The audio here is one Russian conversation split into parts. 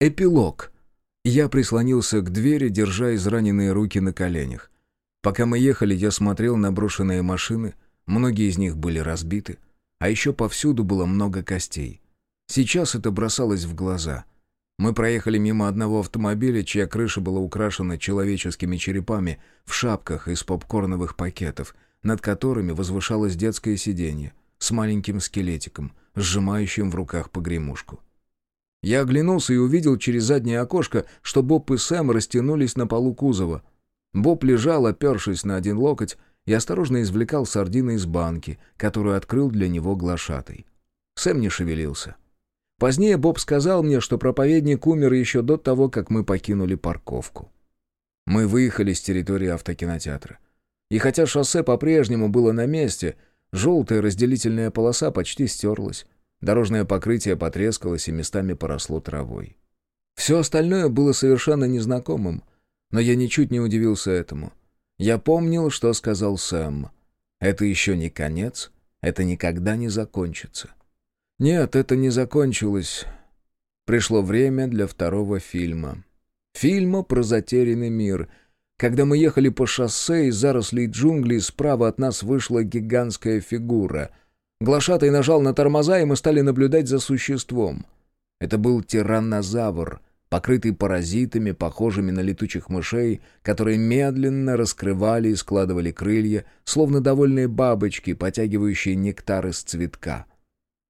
Эпилог. Я прислонился к двери, держа израненные руки на коленях. Пока мы ехали, я смотрел на брошенные машины, многие из них были разбиты, а еще повсюду было много костей. Сейчас это бросалось в глаза. Мы проехали мимо одного автомобиля, чья крыша была украшена человеческими черепами в шапках из попкорновых пакетов, над которыми возвышалось детское сиденье с маленьким скелетиком, сжимающим в руках погремушку. Я оглянулся и увидел через заднее окошко, что Боб и Сэм растянулись на полу кузова. Боб лежал, опершись на один локоть, и осторожно извлекал сардины из банки, которую открыл для него глашатай. Сэм не шевелился. Позднее Боб сказал мне, что проповедник умер еще до того, как мы покинули парковку. Мы выехали с территории автокинотеатра. И хотя шоссе по-прежнему было на месте, желтая разделительная полоса почти стерлась. Дорожное покрытие потрескалось и местами поросло травой. Все остальное было совершенно незнакомым, но я ничуть не удивился этому. Я помнил, что сказал Сэм. Это еще не конец, это никогда не закончится. Нет, это не закончилось. Пришло время для второго фильма. Фильма про затерянный мир. Когда мы ехали по шоссе из зарослей джунглей, справа от нас вышла гигантская фигура — Глашатай нажал на тормоза, и мы стали наблюдать за существом. Это был тираннозавр, покрытый паразитами, похожими на летучих мышей, которые медленно раскрывали и складывали крылья, словно довольные бабочки, потягивающие нектар из цветка.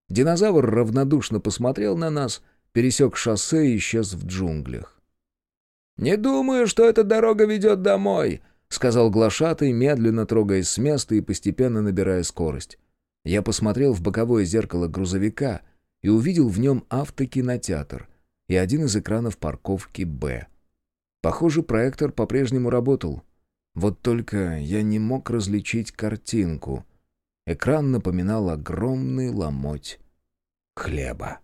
Динозавр равнодушно посмотрел на нас, пересек шоссе и исчез в джунглях. «Не думаю, что эта дорога ведет домой», — сказал глашатый, медленно трогаясь с места и постепенно набирая скорость. Я посмотрел в боковое зеркало грузовика и увидел в нем автокинотеатр и один из экранов парковки «Б». Похоже, проектор по-прежнему работал. Вот только я не мог различить картинку. Экран напоминал огромный ломоть хлеба.